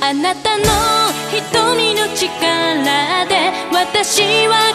あなたの瞳の力で私は